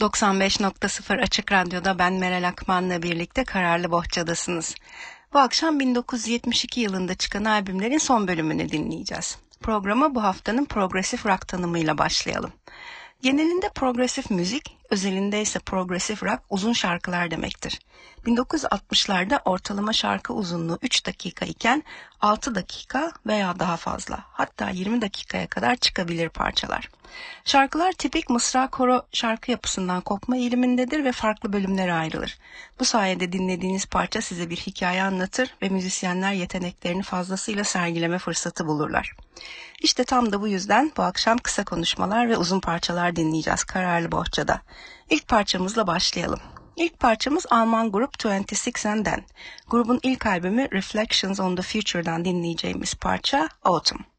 95.0 Açık Radyo'da ben Meral Akman'la birlikte Kararlı Bohçadasınız. Bu akşam 1972 yılında çıkan albümlerin son bölümünü dinleyeceğiz. Programa bu haftanın progresif rock tanımıyla başlayalım. Genelinde progresif müzik, özelinde ise progresif rock uzun şarkılar demektir. 1960'larda ortalama şarkı uzunluğu 3 dakika iken 6 dakika veya daha fazla hatta 20 dakikaya kadar çıkabilir parçalar. Şarkılar tipik mısra koro şarkı yapısından kopma eğilimindedir ve farklı bölümlere ayrılır. Bu sayede dinlediğiniz parça size bir hikaye anlatır ve müzisyenler yeteneklerini fazlasıyla sergileme fırsatı bulurlar. İşte tam da bu yüzden bu akşam kısa konuşmalar ve uzun parçalar dinleyeceğiz Kararlı Bohça'da. İlk parçamızla başlayalım. İlk parçamız Alman grup 26 and Then. Grubun ilk albümü Reflections on the Future'dan dinleyeceğimiz parça Autumn.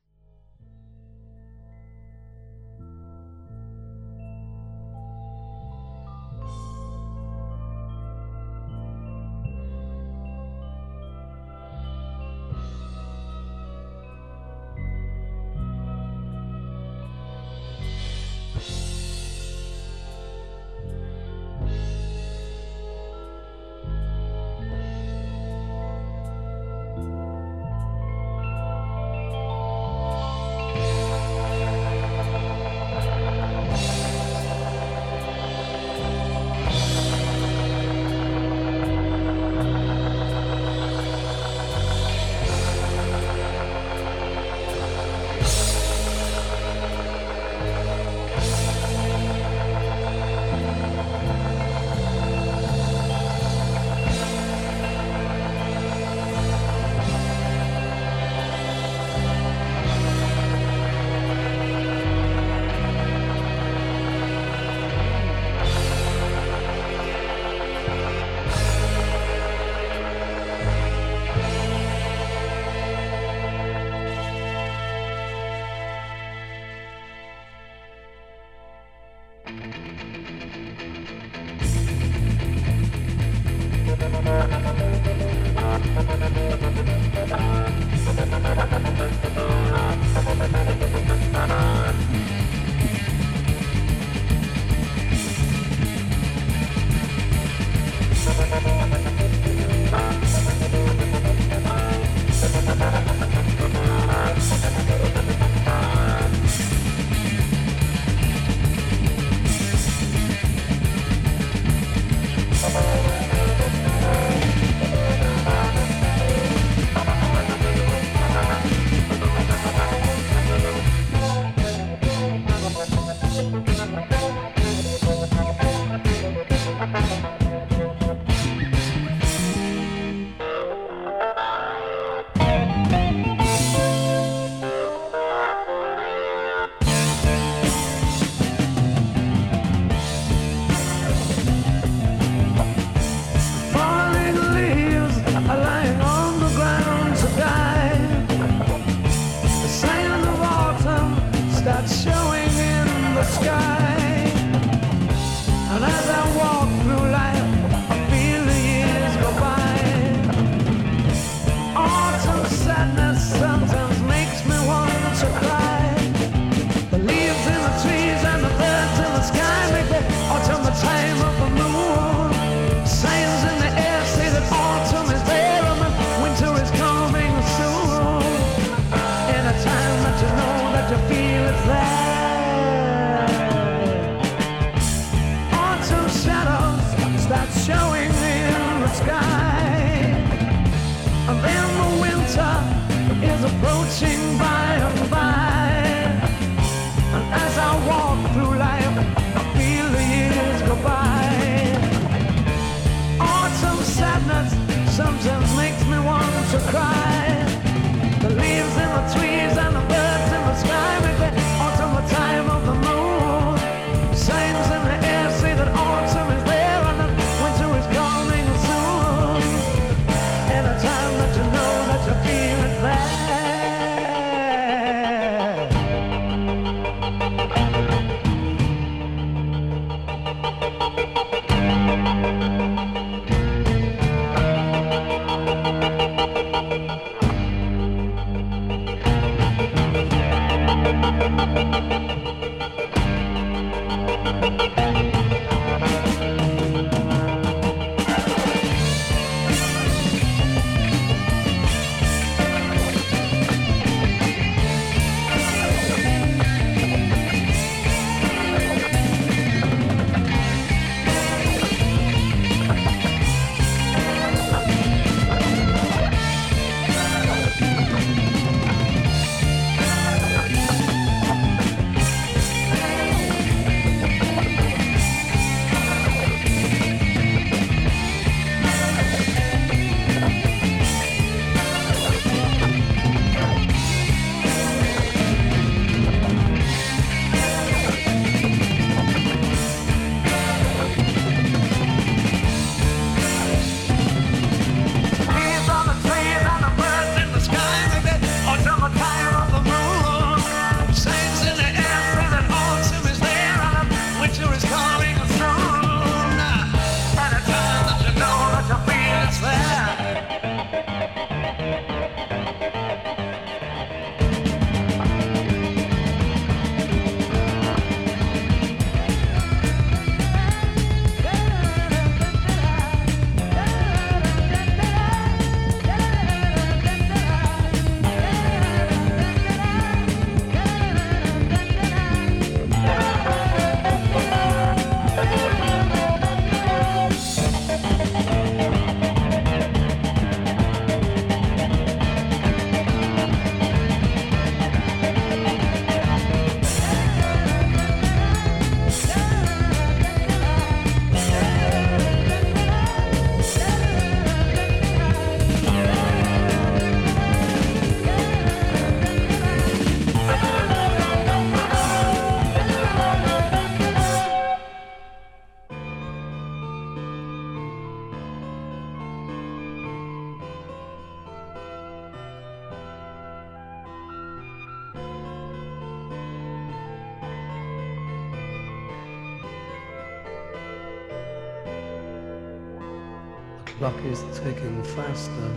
Clock is ticking faster,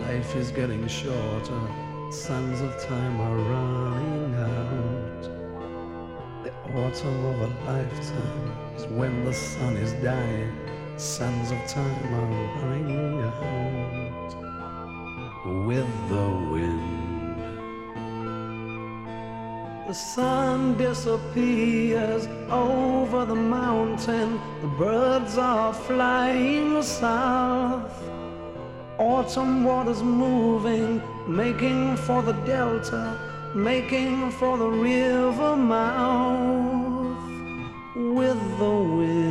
life is getting shorter, sands of time are running out. The autumn of a lifetime is when the sun is dying, sands of time are running out. With the wind. The sun disappears over the mountain. The birds are flying south. Autumn waters moving, making for the delta, making for the river mouth with the wind.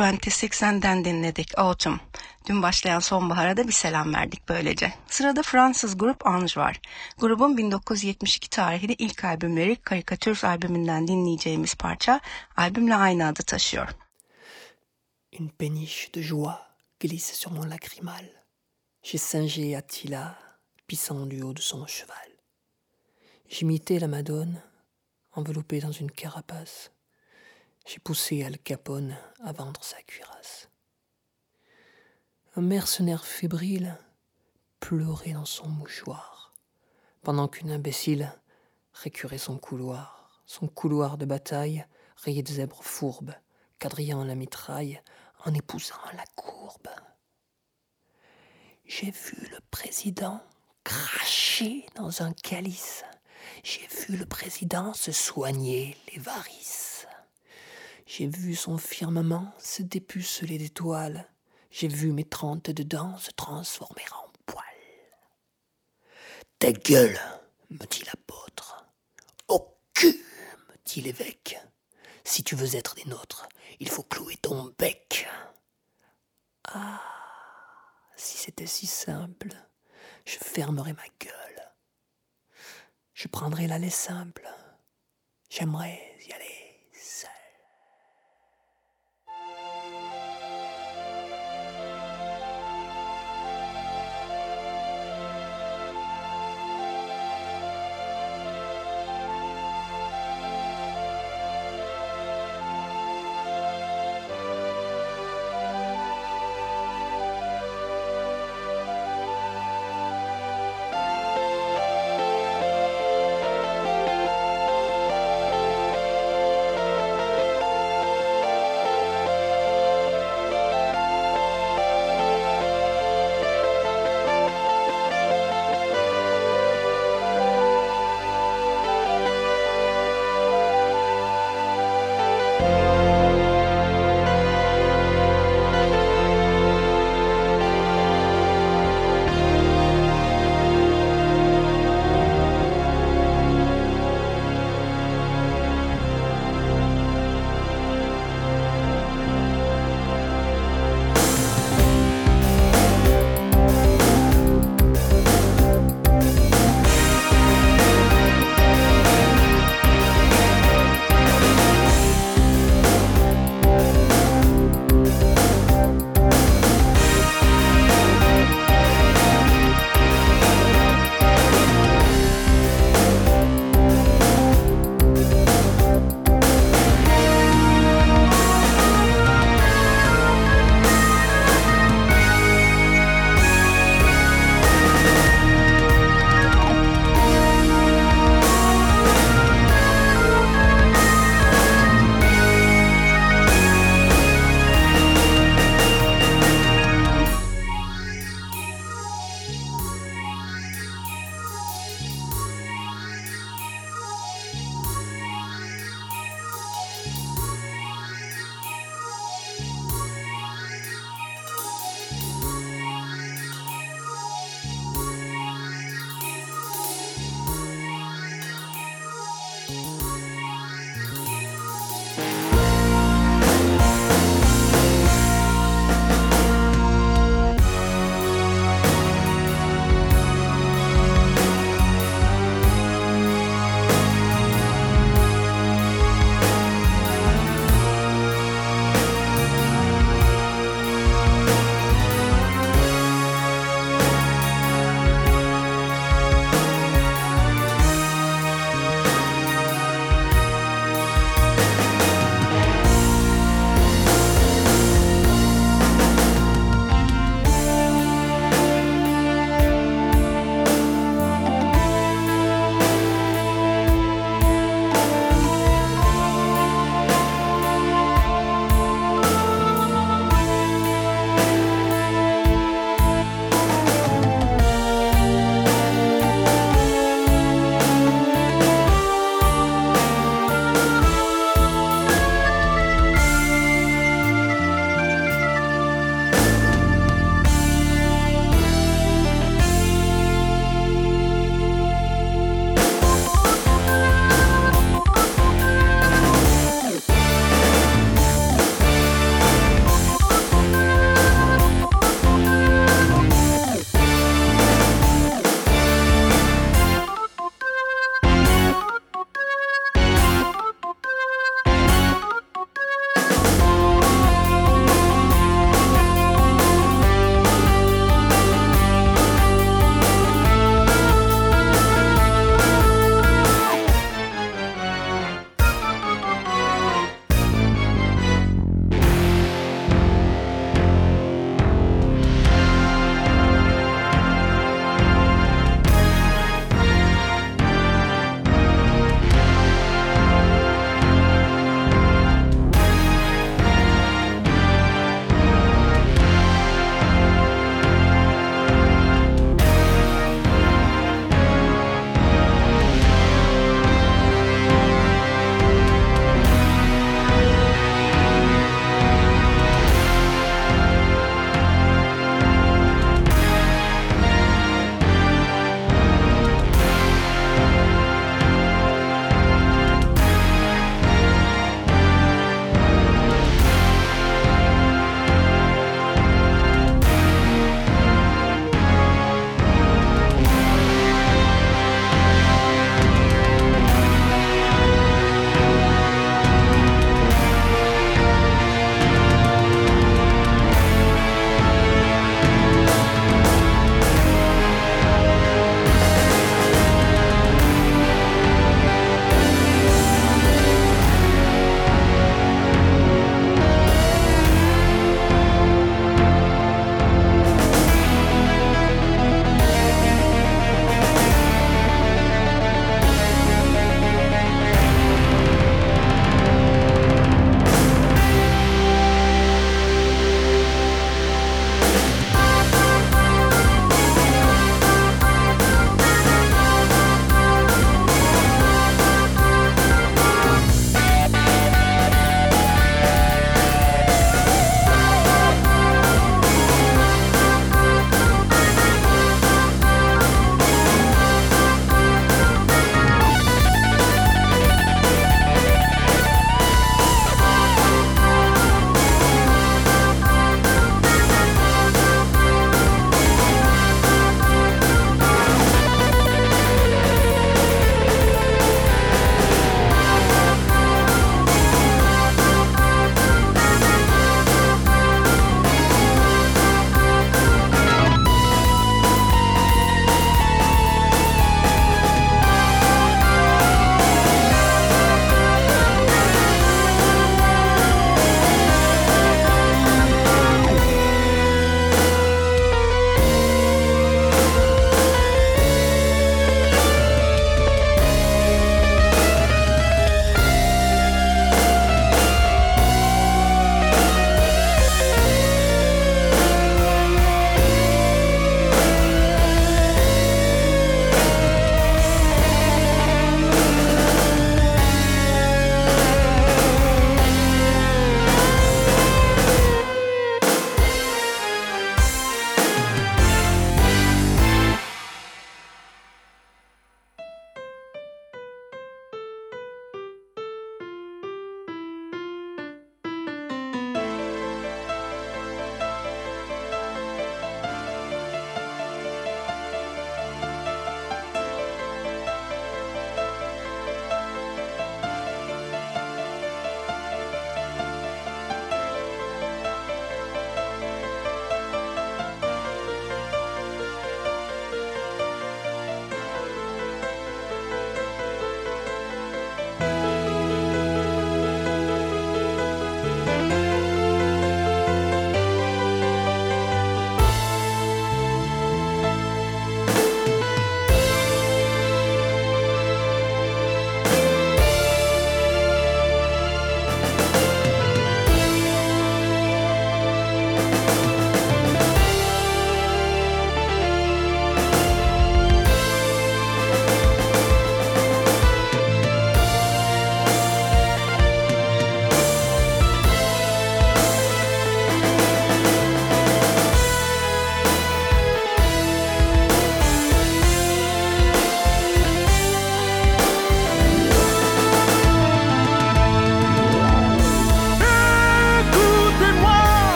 26'den dinledik Autumn. Dün başlayan sonbahara da bir selam verdik böylece. Sırada Fransız grup Ange var. Grubun 1972 tarihli ilk albümleri Karikatür albümünden dinleyeceğimiz parça albümle aynı adı taşıyor. Une péniche de joie glisse sur mon lacrymal. J'ai singé Attila, pissant du haut de son cheval. J'imitais la Madone, enveloppée dans une carapace. J'ai poussé Al Capone à vendre sa cuirasse. Un mercenaire fébrile pleurait dans son mouchoir, pendant qu'une imbécile récurait son couloir, son couloir de bataille rayé de zèbres fourbes, quadrillant la mitraille en épousant la courbe. J'ai vu le président cracher dans un calice. J'ai vu le président se soigner les varices. J'ai vu son firmament se dépuceler d'étoiles. J'ai vu mes trente dedans se transformer en poils. Ta gueule, me dit l'apôtre. Au me dit l'évêque. Si tu veux être des nôtres, il faut clouer ton bec. Ah, si c'était si simple, je fermerais ma gueule. Je prendrais l'allée simple. J'aimerais y aller.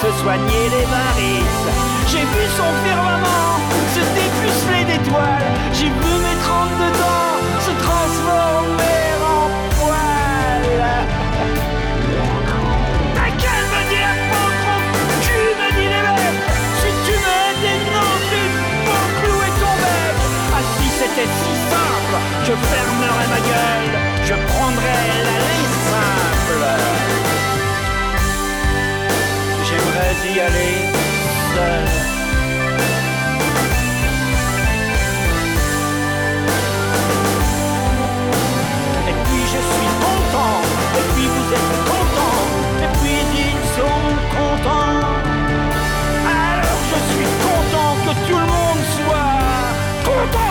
se soigner les varices. J'ai vu son firmament Et puis je suis content, et puis vous êtes content, et puis ils sont contents. Alors je suis content que tout le monde soit content.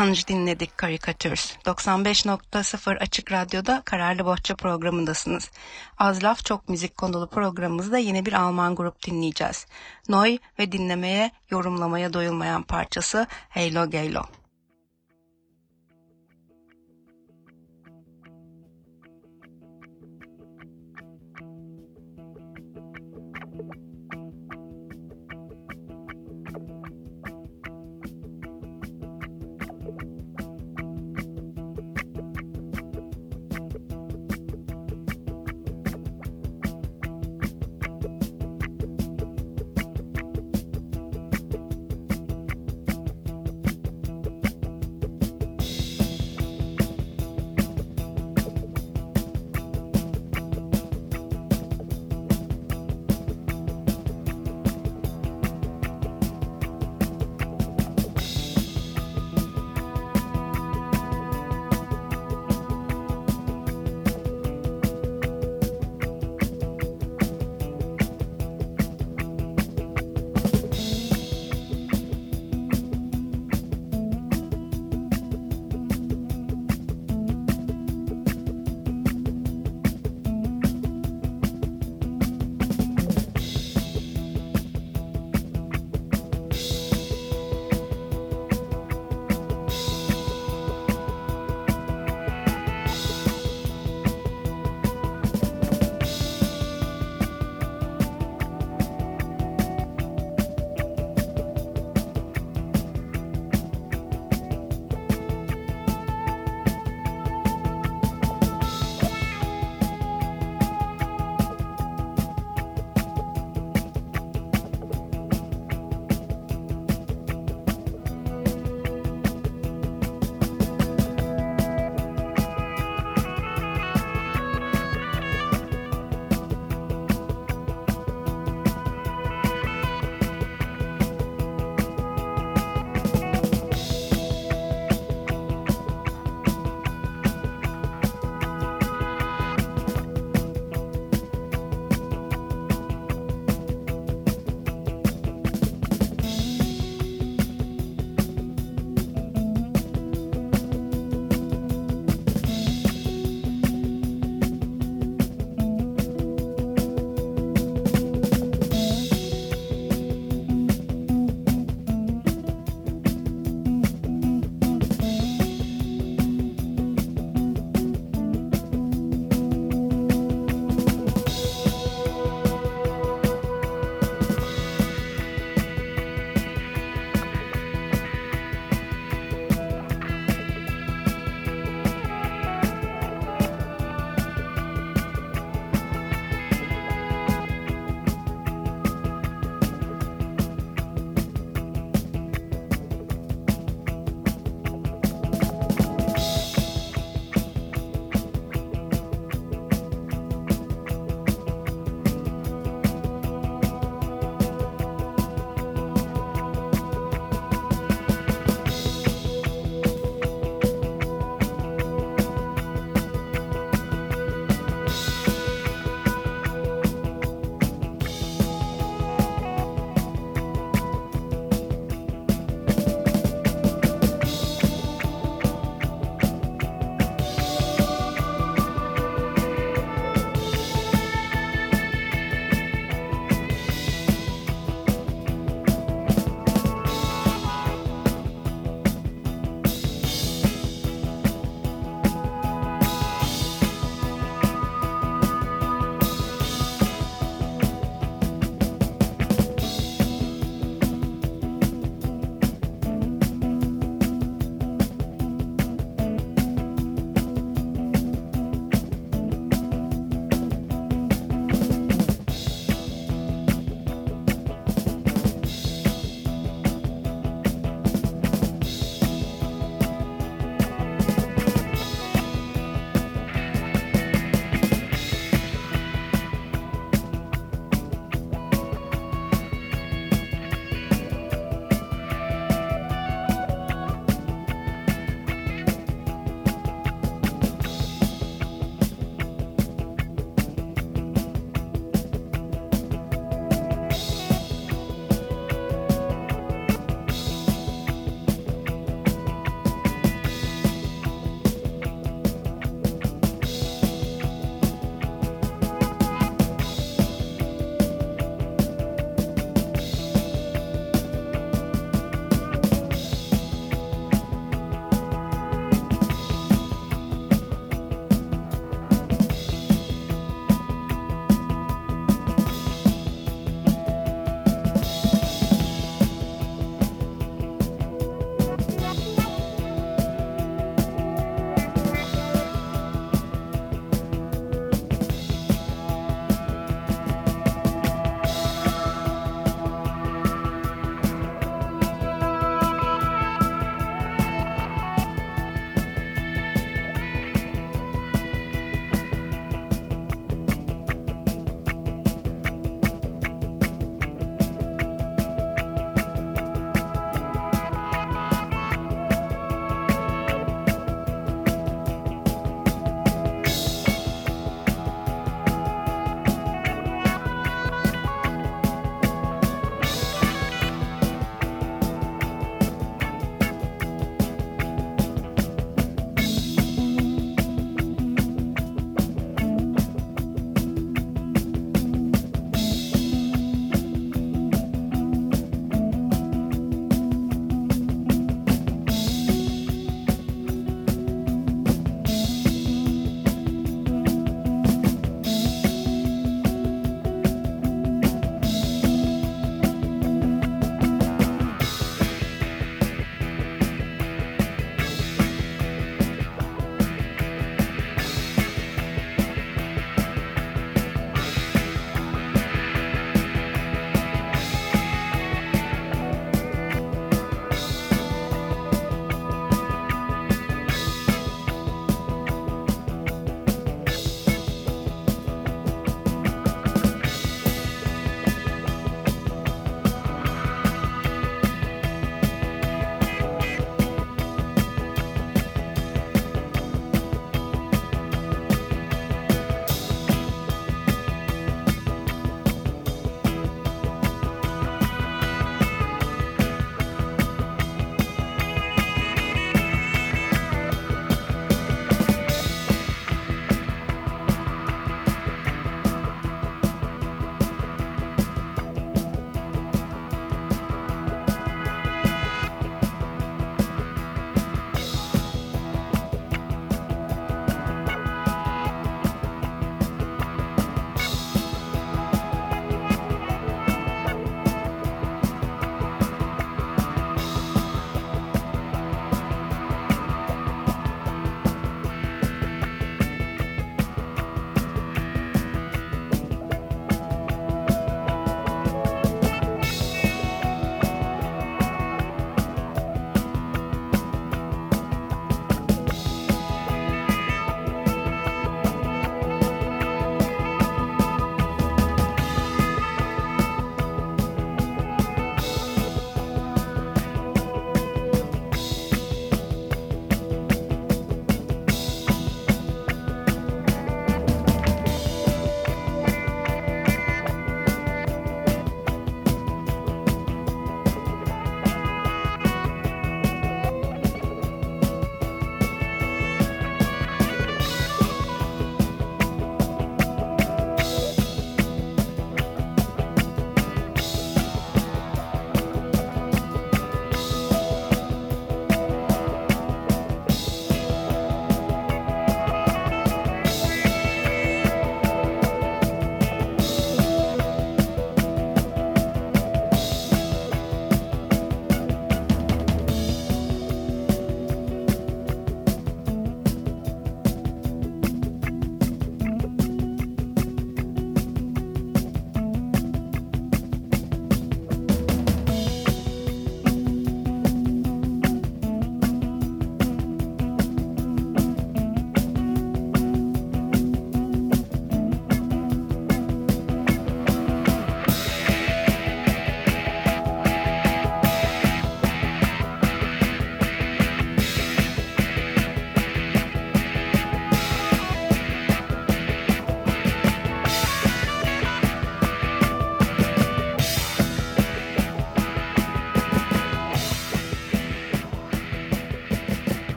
Anj dinledik Karikatürs. 95.0 Açık Radyo'da Kararlı Bohça programındasınız. Az laf çok müzik konulu programımızda yine bir Alman grup dinleyeceğiz. Noy ve dinlemeye, yorumlamaya doyulmayan parçası Heylo Geylo.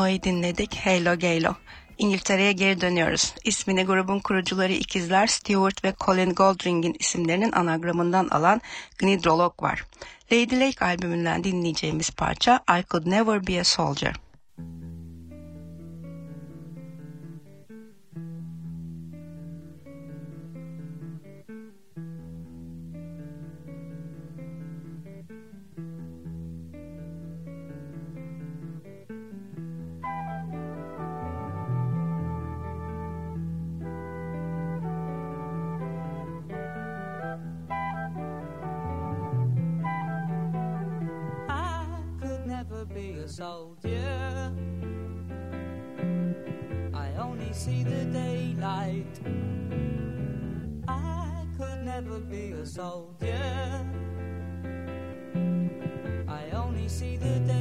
No'yu dinledik. Halo Galo. İngiltere'ye geri dönüyoruz. İsmini grubun kurucuları ikizler Stuart ve Colin Goldring'in isimlerinin anagramından alan Gnidrolog var. Lady Lake albümünden dinleyeceğimiz parça I Could Never Be a Soldier. Soldier. I only see the daylight. I could never be a soldier. I only see the daylight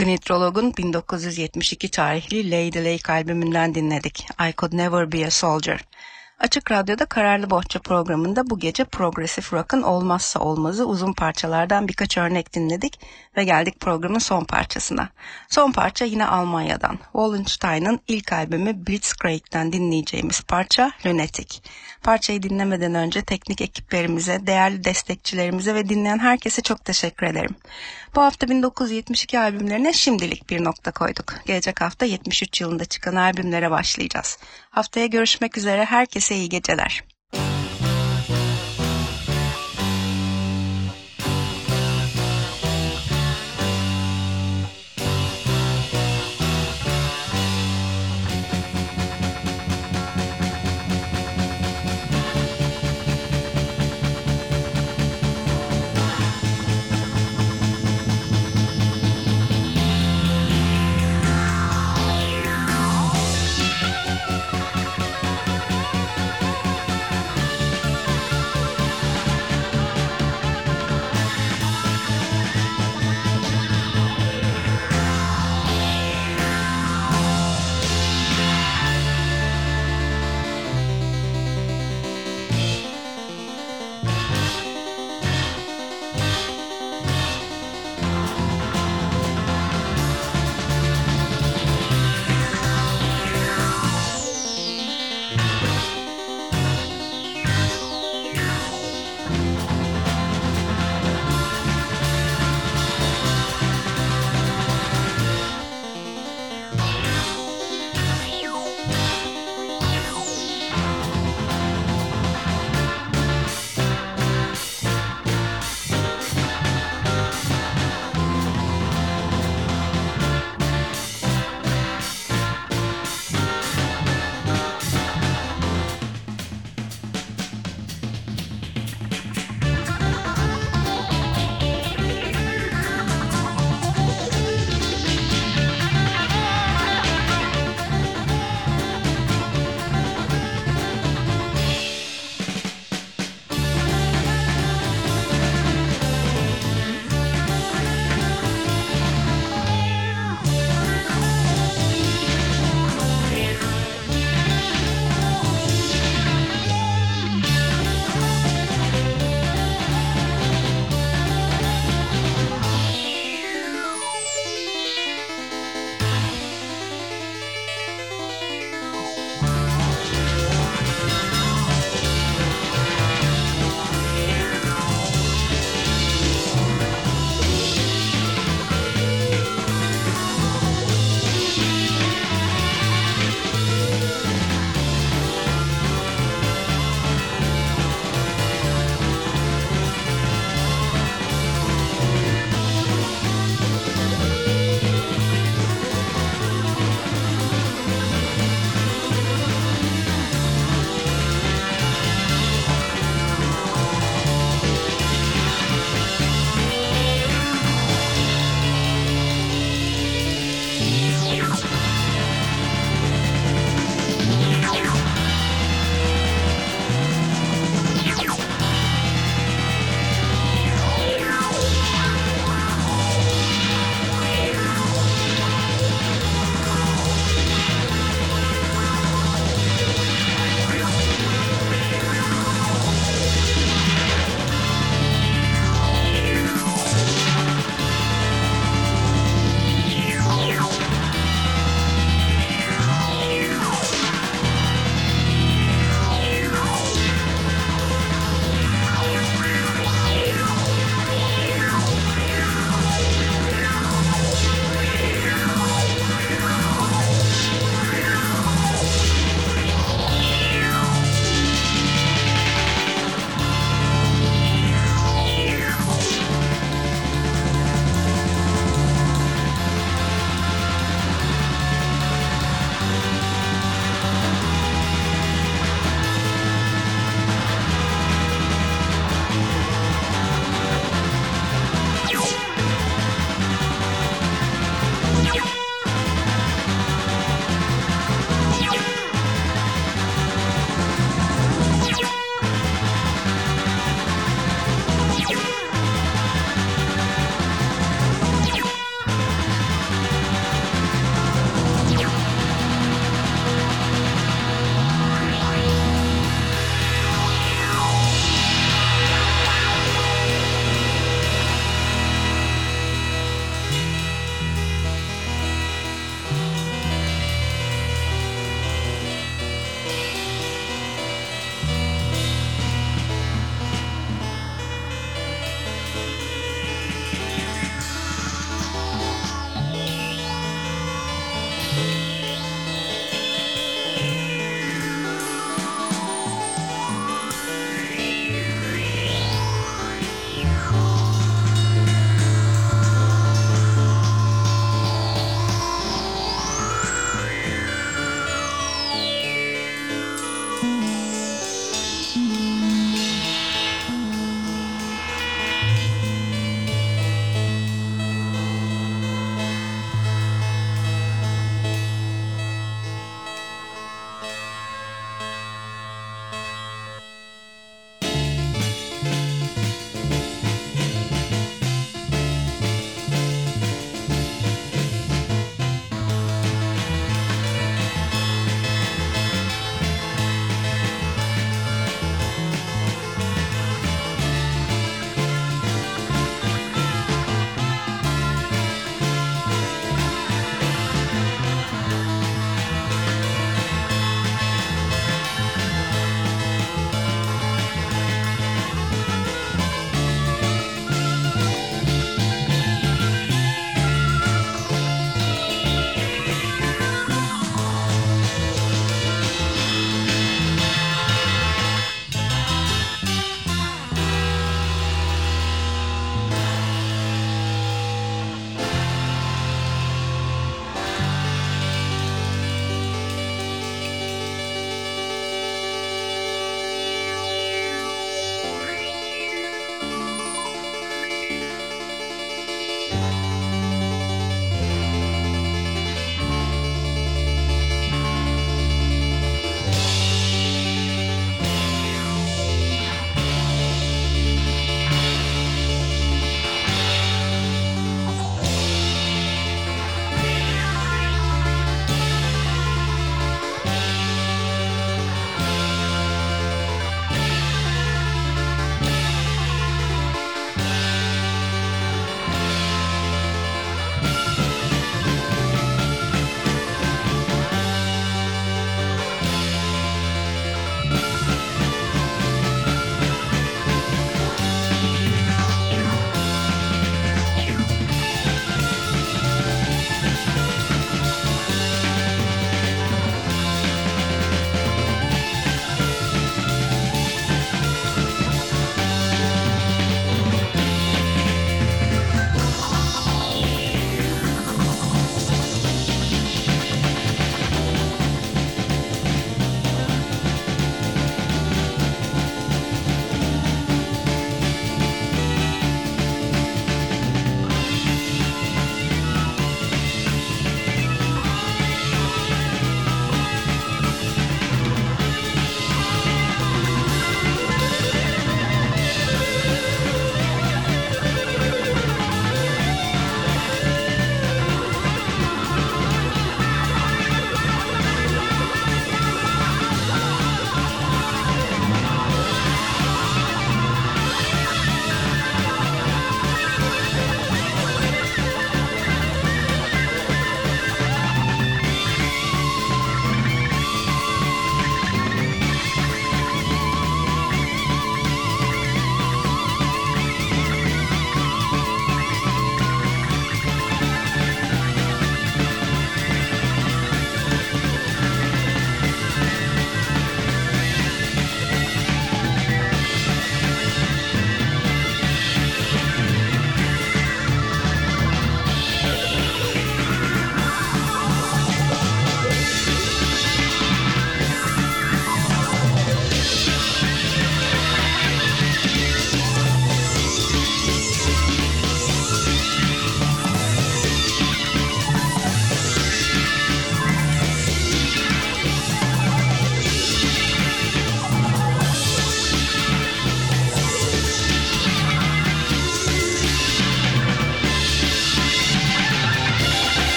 Gnitrolog'un 1972 tarihli Lady Lake albümünden dinledik. I Could Never Be a Soldier. Açık Radyo'da Kararlı Bohça programında bu gece Progressive Rock'ın olmazsa olmazı uzun parçalardan birkaç örnek dinledik ve geldik programın son parçasına. Son parça yine Almanya'dan. Wallenstein'ın ilk albümü Blitzkrieg'den dinleyeceğimiz parça Lunatic. Parçayı dinlemeden önce teknik ekiplerimize, değerli destekçilerimize ve dinleyen herkese çok teşekkür ederim. Bu hafta 1972 albümlerine şimdilik bir nokta koyduk. Gelecek hafta 73 yılında çıkan albümlere başlayacağız. Haftaya görüşmek üzere herkese iyi geceler.